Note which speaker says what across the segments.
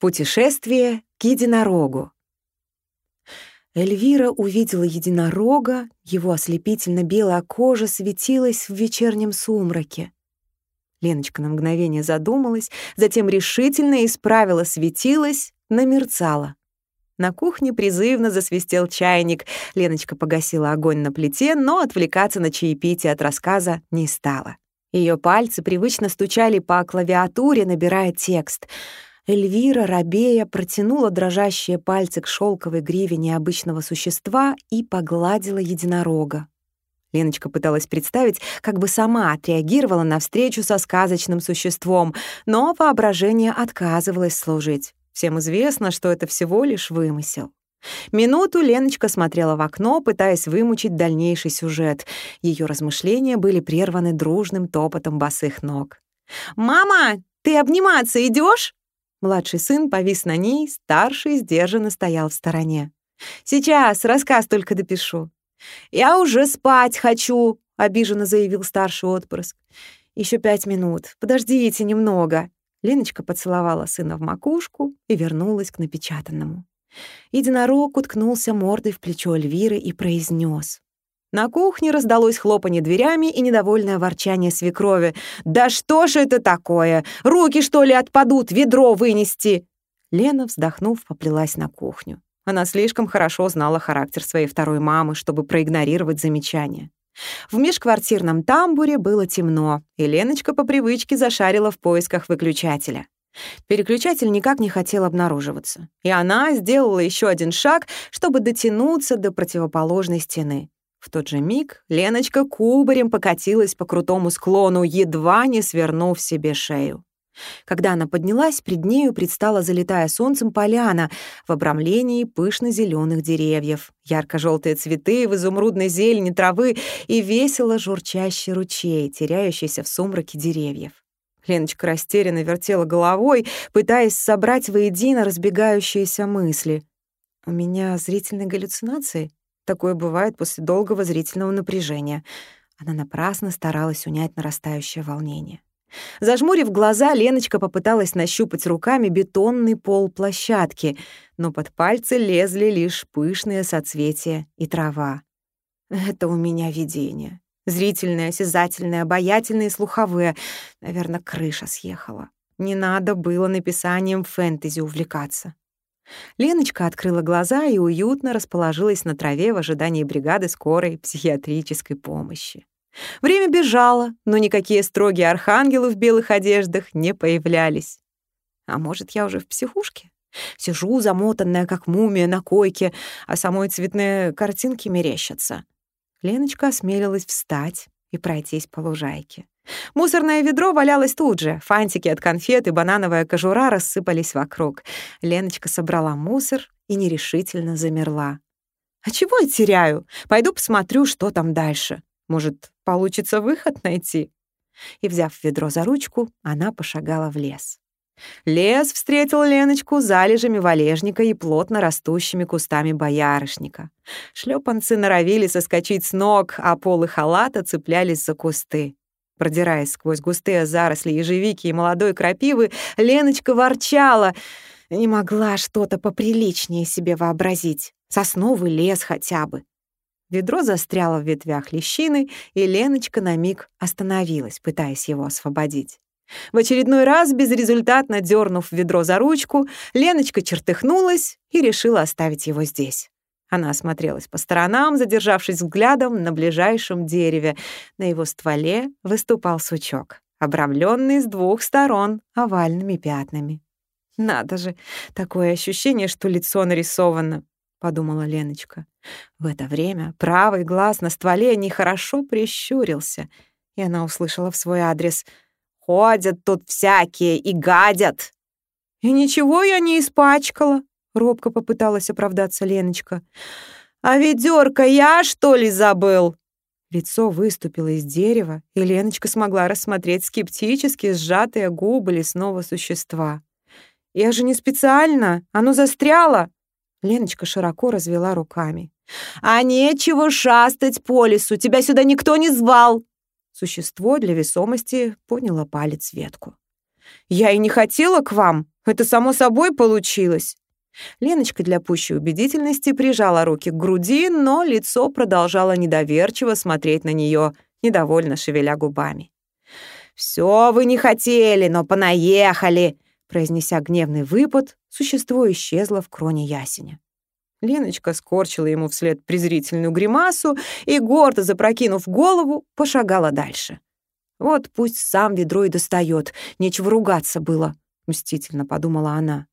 Speaker 1: Путешествие к единорогу. Эльвира увидела единорога, его ослепительно-белая кожа светилась в вечернем сумраке. Леночка на мгновение задумалась, затем решительно исправила светилась, намерцала. На кухне призывно засвистел чайник. Леночка погасила огонь на плите, но отвлекаться на чаепитие от рассказа не стала. Ее пальцы привычно стучали по клавиатуре, набирая текст — Эльвира, рабея, протянула дрожащие пальцы к шелковой гриве необычного существа и погладила единорога. Леночка пыталась представить, как бы сама отреагировала на встречу со сказочным существом, но воображение отказывалось служить. Всем известно, что это всего лишь вымысел. Минуту Леночка смотрела в окно, пытаясь вымучить дальнейший сюжет. Ее размышления были прерваны дружным топотом босых ног. «Мама, ты обниматься идешь? Младший сын повис на ней, старший сдержанно стоял в стороне. «Сейчас, рассказ только допишу». «Я уже спать хочу», — обиженно заявил старший отпрыск. Еще пять минут. Подождите немного». Леночка поцеловала сына в макушку и вернулась к напечатанному. Единорог уткнулся мордой в плечо Эльвиры и произнес: на кухне раздалось хлопанье дверями и недовольное ворчание свекрови. «Да что ж это такое? Руки, что ли, отпадут? Ведро вынести!» Лена, вздохнув, поплелась на кухню. Она слишком хорошо знала характер своей второй мамы, чтобы проигнорировать замечания. В межквартирном тамбуре было темно, и Леночка по привычке зашарила в поисках выключателя. Переключатель никак не хотел обнаруживаться, и она сделала еще один шаг, чтобы дотянуться до противоположной стены. В тот же миг Леночка кубарем покатилась по крутому склону, едва не свернув себе шею. Когда она поднялась, пред нею предстала залитая солнцем поляна в обрамлении пышно зеленых деревьев, ярко желтые цветы в изумрудной зелени травы и весело журчащий ручей, теряющийся в сумраке деревьев. Леночка растерянно вертела головой, пытаясь собрать воедино разбегающиеся мысли. «У меня зрительные галлюцинации?» Такое бывает после долгого зрительного напряжения. Она напрасно старалась унять нарастающее волнение. Зажмурив глаза, Леночка попыталась нащупать руками бетонный пол площадки, но под пальцы лезли лишь пышные соцветия и трава. Это у меня видение. Зрительное, осязательное, обаятельное и слуховые. Наверное, крыша съехала. Не надо было написанием фэнтези увлекаться. Леночка открыла глаза и уютно расположилась на траве в ожидании бригады скорой психиатрической помощи. Время бежало, но никакие строгие архангелы в белых одеждах не появлялись. А может, я уже в психушке? Сижу, замотанная, как мумия, на койке, а самой цветные картинки мерещатся. Леночка осмелилась встать и пройтись по лужайке. Мусорное ведро валялось тут же. Фантики от конфет и банановая кожура рассыпались вокруг. Леночка собрала мусор и нерешительно замерла. «А чего я теряю? Пойду посмотрю, что там дальше. Может, получится выход найти?» И, взяв ведро за ручку, она пошагала в лес. Лес встретил Леночку залежами валежника и плотно растущими кустами боярышника. Шлепанцы норовили соскочить с ног, а полы халата цеплялись за кусты. Продираясь сквозь густые заросли ежевики и молодой крапивы, Леночка ворчала. Не могла что-то поприличнее себе вообразить. Сосновый лес хотя бы. Ведро застряло в ветвях лещины, и Леночка на миг остановилась, пытаясь его освободить. В очередной раз, безрезультатно дернув ведро за ручку, Леночка чертыхнулась и решила оставить его здесь. Она осмотрелась по сторонам, задержавшись взглядом на ближайшем дереве. На его стволе выступал сучок, обрамленный с двух сторон овальными пятнами. «Надо же, такое ощущение, что лицо нарисовано», — подумала Леночка. В это время правый глаз на стволе нехорошо прищурился, и она услышала в свой адрес «Ходят тут всякие и гадят!» «И ничего я не испачкала», — робко попыталась оправдаться Леночка. «А ведёрко я, что ли, забыл?» Лицо выступило из дерева, и Леночка смогла рассмотреть скептически сжатые губы лесного существа. «Я же не специально! Оно застряло!» Леночка широко развела руками. «А нечего шастать по лесу! Тебя сюда никто не звал!» Существо для весомости подняло палец ветку. «Я и не хотела к вам!» Это само собой получилось. Леночка для пущей убедительности прижала руки к груди, но лицо продолжало недоверчиво смотреть на нее, недовольно шевеля губами. «Все вы не хотели, но понаехали!» Произнеся гневный выпад, существо исчезло в кроне ясеня. Леночка скорчила ему вслед презрительную гримасу и, гордо запрокинув голову, пошагала дальше. «Вот пусть сам ведро и достает, нечего ругаться было», — мстительно подумала она.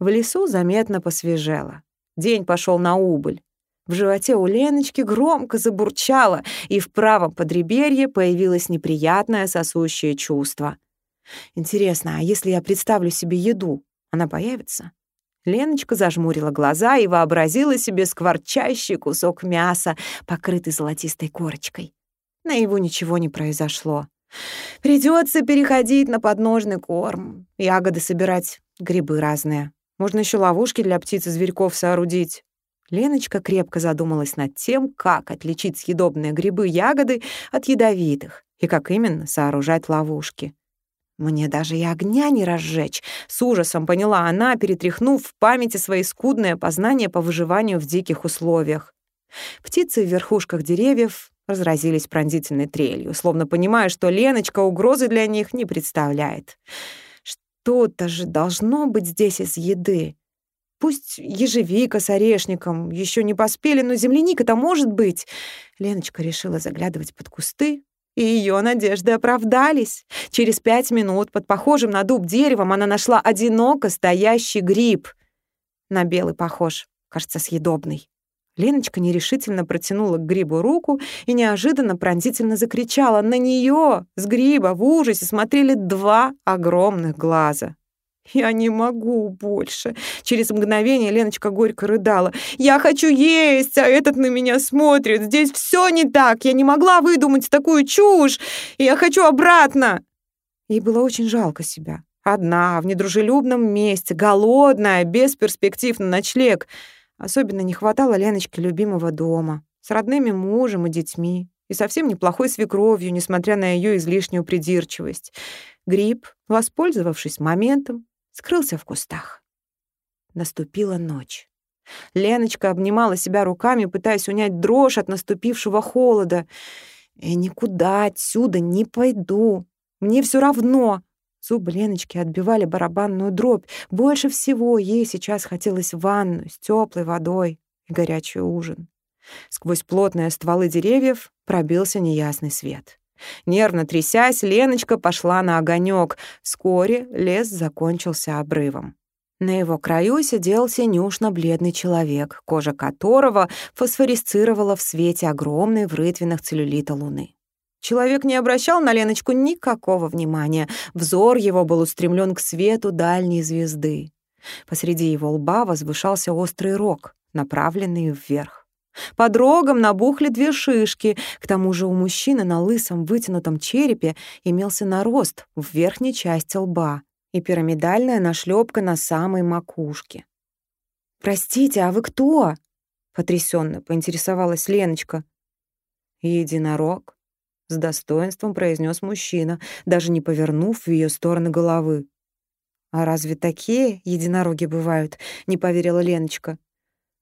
Speaker 1: В лесу заметно посвежело. День пошел на убыль. В животе у Леночки громко забурчало, и в правом подреберье появилось неприятное сосущее чувство. Интересно, а если я представлю себе еду, она появится? Леночка зажмурила глаза и вообразила себе скворчащий кусок мяса, покрытый золотистой корочкой. На его ничего не произошло. Придется переходить на подножный корм, ягоды собирать, грибы разные. Можно еще ловушки для птиц и зверьков соорудить. Леночка крепко задумалась над тем, как отличить съедобные грибы-ягоды от ядовитых и как именно сооружать ловушки. «Мне даже и огня не разжечь», — с ужасом поняла она, перетряхнув в памяти свои скудные познания по выживанию в диких условиях. Птицы в верхушках деревьев разразились пронзительной трелью, словно понимая, что Леночка угрозы для них не представляет. Что-то же должно быть здесь из еды. Пусть ежевика с орешником еще не поспели, но земляника-то может быть. Леночка решила заглядывать под кусты, и ее надежды оправдались. Через пять минут под похожим на дуб деревом она нашла одиноко стоящий гриб. На белый похож, кажется, съедобный. Леночка нерешительно протянула к грибу руку и неожиданно пронзительно закричала. На нее с гриба в ужасе смотрели два огромных глаза. «Я не могу больше!» Через мгновение Леночка горько рыдала. «Я хочу есть, а этот на меня смотрит. Здесь все не так. Я не могла выдумать такую чушь. Я хочу обратно!» Ей было очень жалко себя. Одна, в недружелюбном месте, голодная, без перспектив на ночлег — Особенно не хватало Леночке любимого дома, с родными мужем и детьми, и совсем неплохой свекровью, несмотря на ее излишнюю придирчивость. Гриб, воспользовавшись моментом, скрылся в кустах. Наступила ночь. Леночка обнимала себя руками, пытаясь унять дрожь от наступившего холода. «Я никуда отсюда не пойду. Мне все равно. Зубы Леночки отбивали барабанную дробь. Больше всего ей сейчас хотелось ванну с теплой водой и горячий ужин. Сквозь плотные стволы деревьев пробился неясный свет. Нервно трясясь, Леночка пошла на огонек. Вскоре лес закончился обрывом. На его краю сидел синюшно-бледный человек, кожа которого фосфорисцировала в свете огромной в рытвинах целлюлита луны. Человек не обращал на Леночку никакого внимания. Взор его был устремлен к свету дальней звезды. Посреди его лба возвышался острый рог, направленный вверх. Под рогом набухли две шишки. К тому же у мужчины на лысом вытянутом черепе имелся нарост в верхней части лба и пирамидальная нашлепка на самой макушке. «Простите, а вы кто?» — потрясенно поинтересовалась Леночка. «Единорог», с достоинством произнес мужчина, даже не повернув в ее сторону головы. «А разве такие единороги бывают?» — не поверила Леночка.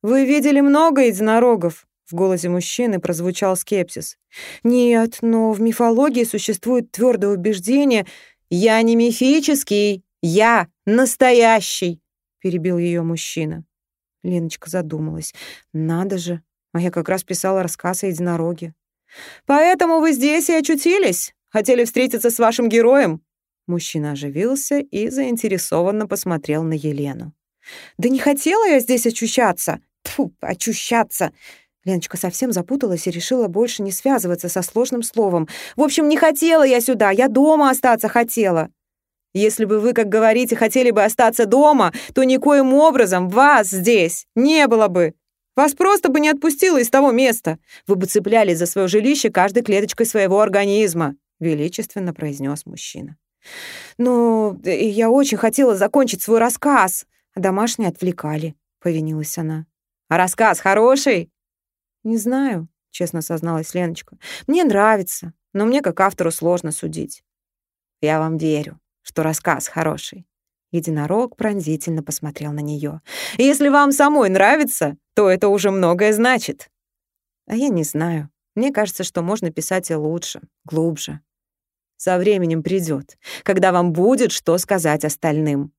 Speaker 1: «Вы видели много единорогов?» В голосе мужчины прозвучал скепсис. «Нет, но в мифологии существует твердое убеждение «Я не мифический, я настоящий», — перебил ее мужчина. Леночка задумалась. «Надо же, а я как раз писала рассказ о единороге. «Поэтому вы здесь и очутились? Хотели встретиться с вашим героем?» Мужчина оживился и заинтересованно посмотрел на Елену. «Да не хотела я здесь очущаться! Тьфу, очущаться!» Леночка совсем запуталась и решила больше не связываться со сложным словом. «В общем, не хотела я сюда, я дома остаться хотела!» «Если бы вы, как говорите, хотели бы остаться дома, то никоим образом вас здесь не было бы!» Вас просто бы не отпустило из того места. Вы бы цеплялись за свое жилище каждой клеточкой своего организма», — величественно произнес мужчина. «Ну, я очень хотела закончить свой рассказ, домашние отвлекали», — повинилась она. «А рассказ хороший?» «Не знаю», — честно созналась Леночка. «Мне нравится, но мне как автору сложно судить». «Я вам верю, что рассказ хороший. Единорог пронзительно посмотрел на нее. «Если вам самой нравится, то это уже многое значит». «А я не знаю. Мне кажется, что можно писать и лучше, глубже. Со временем придет, когда вам будет что сказать остальным».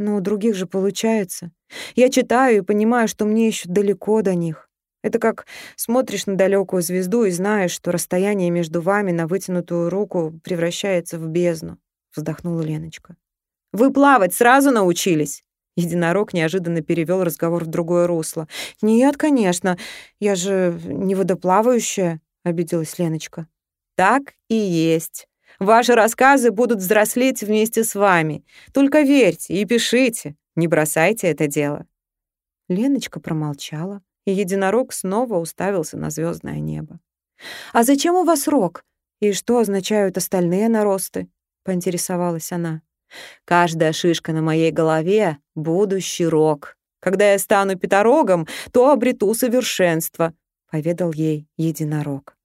Speaker 1: «Но у других же получается. Я читаю и понимаю, что мне еще далеко до них. Это как смотришь на далекую звезду и знаешь, что расстояние между вами на вытянутую руку превращается в бездну», — вздохнула Леночка. Вы плавать сразу научились?» Единорог неожиданно перевел разговор в другое русло. «Нет, конечно. Я же не водоплавающая», — обиделась Леночка. «Так и есть. Ваши рассказы будут взрослеть вместе с вами. Только верьте и пишите. Не бросайте это дело». Леночка промолчала, и единорог снова уставился на звездное небо. «А зачем у вас рог? И что означают остальные наросты?» — поинтересовалась она. Каждая шишка на моей голове — будущий рок. Когда я стану пяторогом, то обрету совершенство», — поведал ей единорог.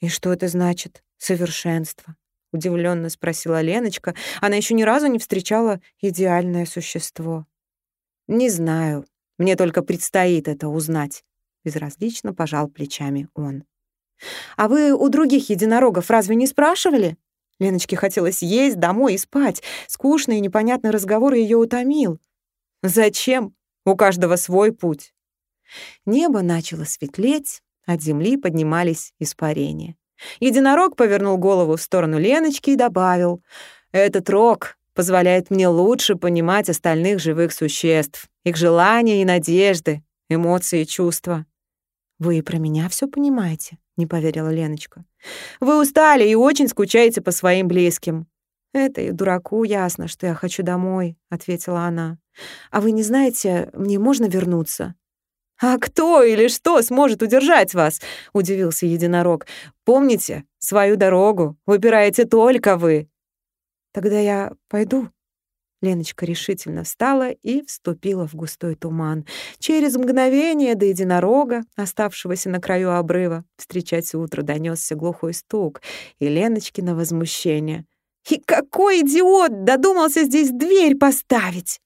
Speaker 1: «И что это значит, совершенство?» — удивленно спросила Леночка. Она еще ни разу не встречала идеальное существо. «Не знаю. Мне только предстоит это узнать», — безразлично пожал плечами он. «А вы у других единорогов разве не спрашивали?» Леночке хотелось есть, домой и спать. Скучный и непонятный разговор ее утомил. Зачем? У каждого свой путь. Небо начало светлеть, от земли поднимались испарения. Единорог повернул голову в сторону Леночки и добавил, «Этот рог позволяет мне лучше понимать остальных живых существ, их желания и надежды, эмоции и чувства». «Вы и про меня все понимаете?» — не поверила Леночка. Вы устали и очень скучаете по своим близким». «Это и дураку ясно, что я хочу домой», — ответила она. «А вы не знаете, мне можно вернуться?» «А кто или что сможет удержать вас?» — удивился единорог. «Помните, свою дорогу выбираете только вы». «Тогда я пойду», Леночка решительно встала и вступила в густой туман. Через мгновение до единорога, оставшегося на краю обрыва, встречать утро донесся глухой стук, и Леночкино возмущение. «И какой идиот додумался здесь дверь поставить!»